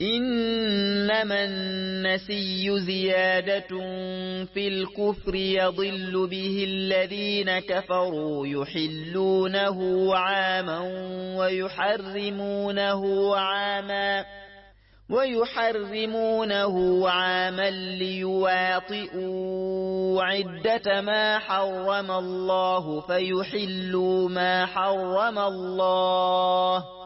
إنما النسي زيادة في الكفر يضل به الذين كفروا يحلونه عاما ويحرمونه عاما ويحرمونه عاما ليواطئوا عدة ما حرم الله فيحلوا ما حرم الله.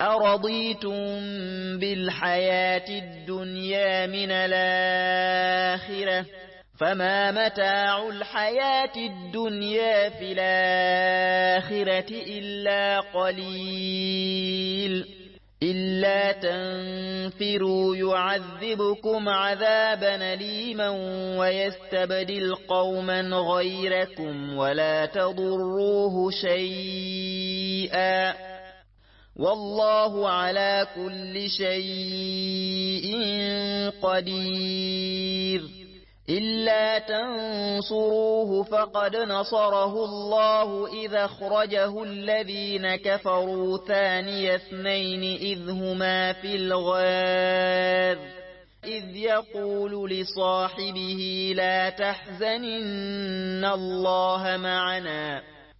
أرضيتم بالحياة الدنيا من الآخرة فما متاع الحياة الدنيا في الآخرة إلا قليل إلا تنفروا يعذبكم عذابا ليما ويستبدل قوما غيركم ولا تضروه شيئا والله على كل شيء قدير. إلا تنصروه فقد نصره الله إذا خرجه الذين كفروا ثاني اثنين إذ هما في الغار. إذ يقول لصاحبه لا تحزن الله معنا.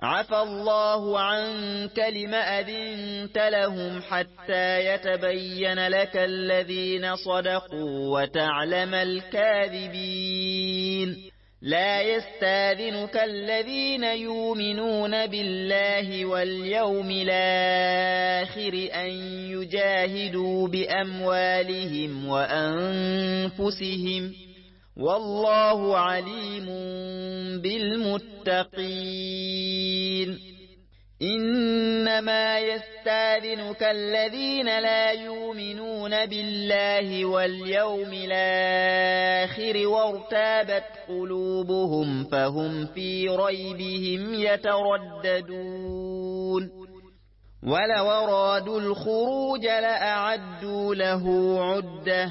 عفى الله عنك لما أذنت لهم حتى يتبين لك الذين صدقوا وتعلم الكاذبين. لا يستاذنك الذين يؤمنون بالله واليوم الآخر أن يجاهدوا بأموالهم وأنفسهم والله عليم بالمتقين. إنما يستاذنك الذين لا يؤمنون بالله واليوم الآخر وارتابت قلوبهم فهم في ريبهم يترددون. ولو أرادوا الخروج لأعدوا له عدة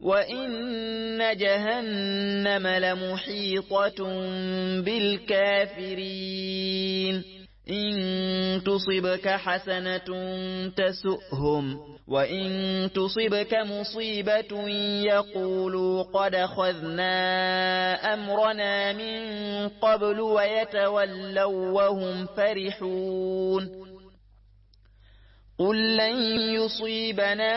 وإن جهنم لمحيطة بالكافرين إن تصبك حسنة تسؤهم وإن تصبك مصيبة يقولوا قد خذنا أمرنا من قبل ويتولوا وهم فرحون قل لن يصيبنا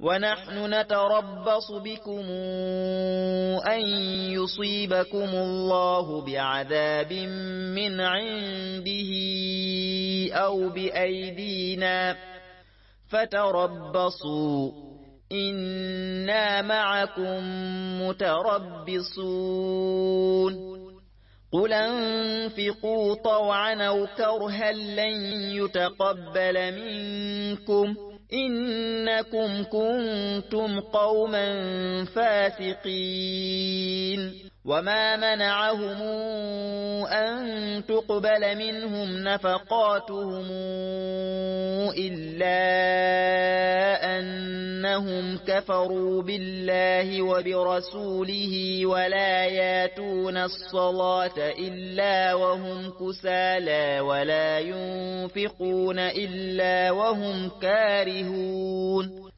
ونحن نتربص بكم أن يصيبكم الله بعذاب من عنده أو بأيدينا. فتربصوا. إنا معكم متربصون. قل أنفقوا طوعا أو كرها لن يتقبل منكم. إنكم كنتم قوما فاسقين. وما منعهم أن تقبل منهم نفقاتهم إلا أنهم كفروا بالله وبرسوله ولا ياتون الصلاة إلا وهم كسالى ولا ينفقون إلا وهم كارهون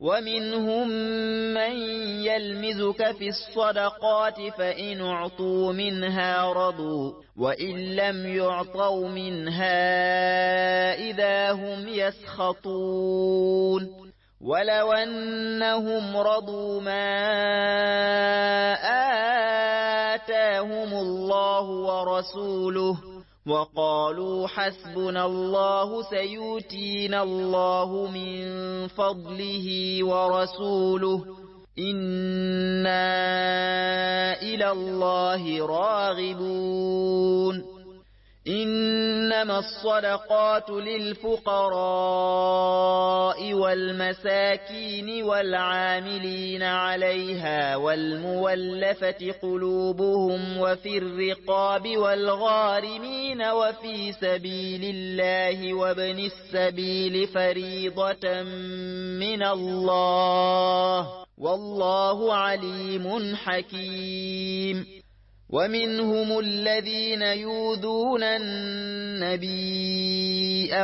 ومنهم من يلمزك في الصدقات فإن اعطوا منها رضوا وإن لم يعطوا منها إذا هم يسخطون ولو أنهم رضوا ما آتاهم الله ورسوله وقالوا حسبنا الله سيؤتينا الله من فضله ورسوله. إنا إلى الله راغبون. إنما الصدقات للفقراء والمساكين والعاملين عليها والمولفة قلوبهم وفي الرقاب والغارمين وفي سبيل الله وابن السبيل فريضة من الله. والله عليم حكيم. ومنهم الذين يوذون النبي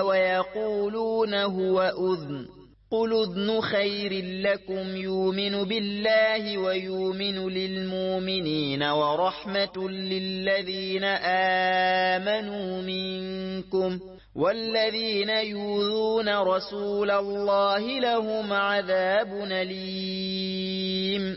ويقولون هو أذن. قل أذن خير لكم يؤمن بالله ويؤمن للمؤمنين ورحمة للذين آمنوا منكم والذين يوذون رسول الله لهم عذاب نليم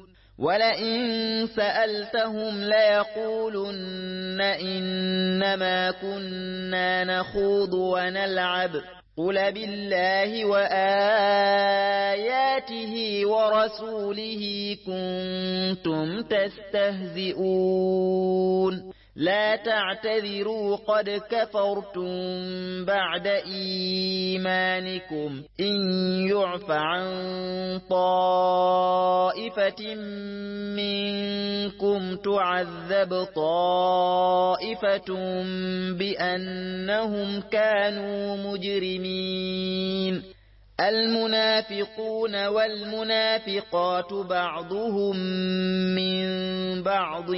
ولئن سألتهم ليقولن إنما كنا نخوض ونلعب. قل بالله وآياته ورسوله كنتم تستهزئون. لا تعتذروا قد كفرتم بعد إيمانكم إن يعف عن طائفة منكم تعذب طائفة بأنهم كانوا مجرمين. المنافقون والمنافقات بعضهم من بعض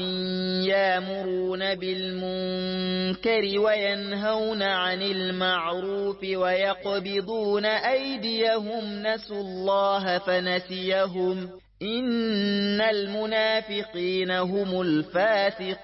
يامرون بالمنكر وينهون عن المعروف ويقبضون أيديهم نسوا الله فنسيهم إن المنافقين هم الفاسقون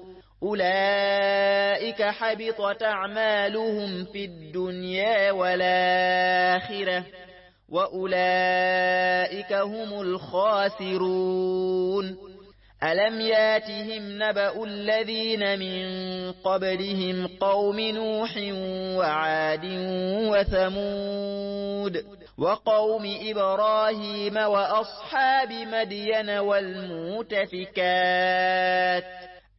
أولئك حبطت أعمالهم في الدنيا والآخرة وأولئك هم الخاسرون ألم ياتهم نبأ الذين من قبلهم قوم نوح وعاد وثمود وقوم إبراهيم وأصحاب مدين والمؤتفكات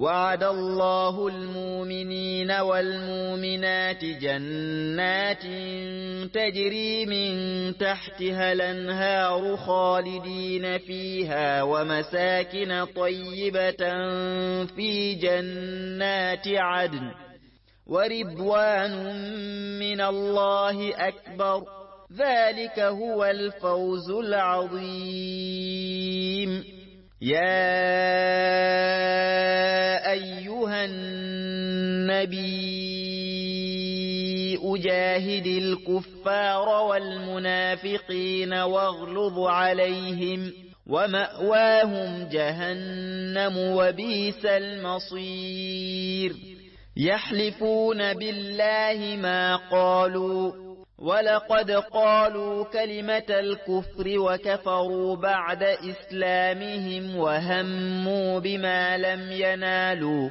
وعد الله المؤمنين والمؤمنات جنات تجري من تحتها الأنهار خالدين فيها ومساكن طيبة في جنات عدن ورضوان من الله أكبر ذلك هو الفوز العظيم. يا النبي أجاهد الكفار والمنافقين واغلظ عليهم ومأواهم جهنم وبيس المصير. يحلفون بالله ما قالوا ولقد قالوا كلمة الكفر وكفروا بعد إسلامهم وهموا بما لم ينالوا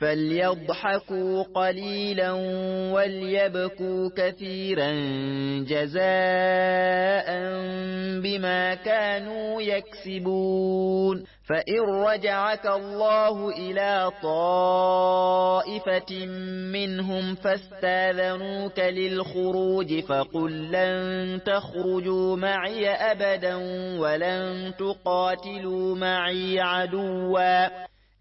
فليضحكوا قليلا وليبكوا كثيرا جزاء بما كانوا يكسبون فإن رجعك الله إلى طائفة منهم فاستاذنوك للخروج فقل لن تخرجوا معي أبدا ولن تقاتلوا معي عدوا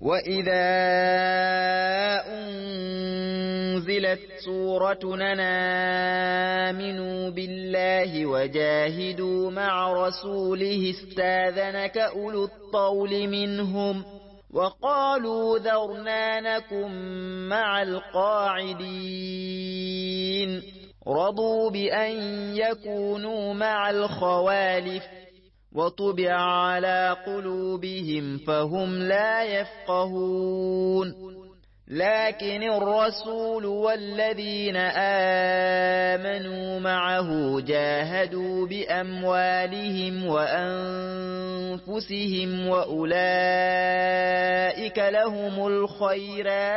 وإذا أنزلت سورة نامنوا بالله وجاهدوا مع رسوله استاذنك أولو الطول منهم وقالوا ذرنانكم مع القاعدين رضوا بأن يكونوا مع الخوالف وطبع على قلوبهم فهم لا يفقهون. لكن الرسول والذين آمنوا معه جاهدوا بأموالهم وأنفسهم وأولئك لهم الخيرات.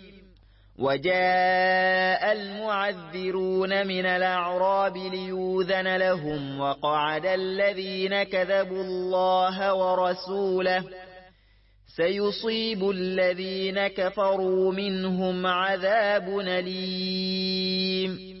وجاء المعذرون من الأعراب ليوذن لهم وقعد الذين كذبوا الله ورسوله. سيصيب الذين كفروا منهم عذاب أليم.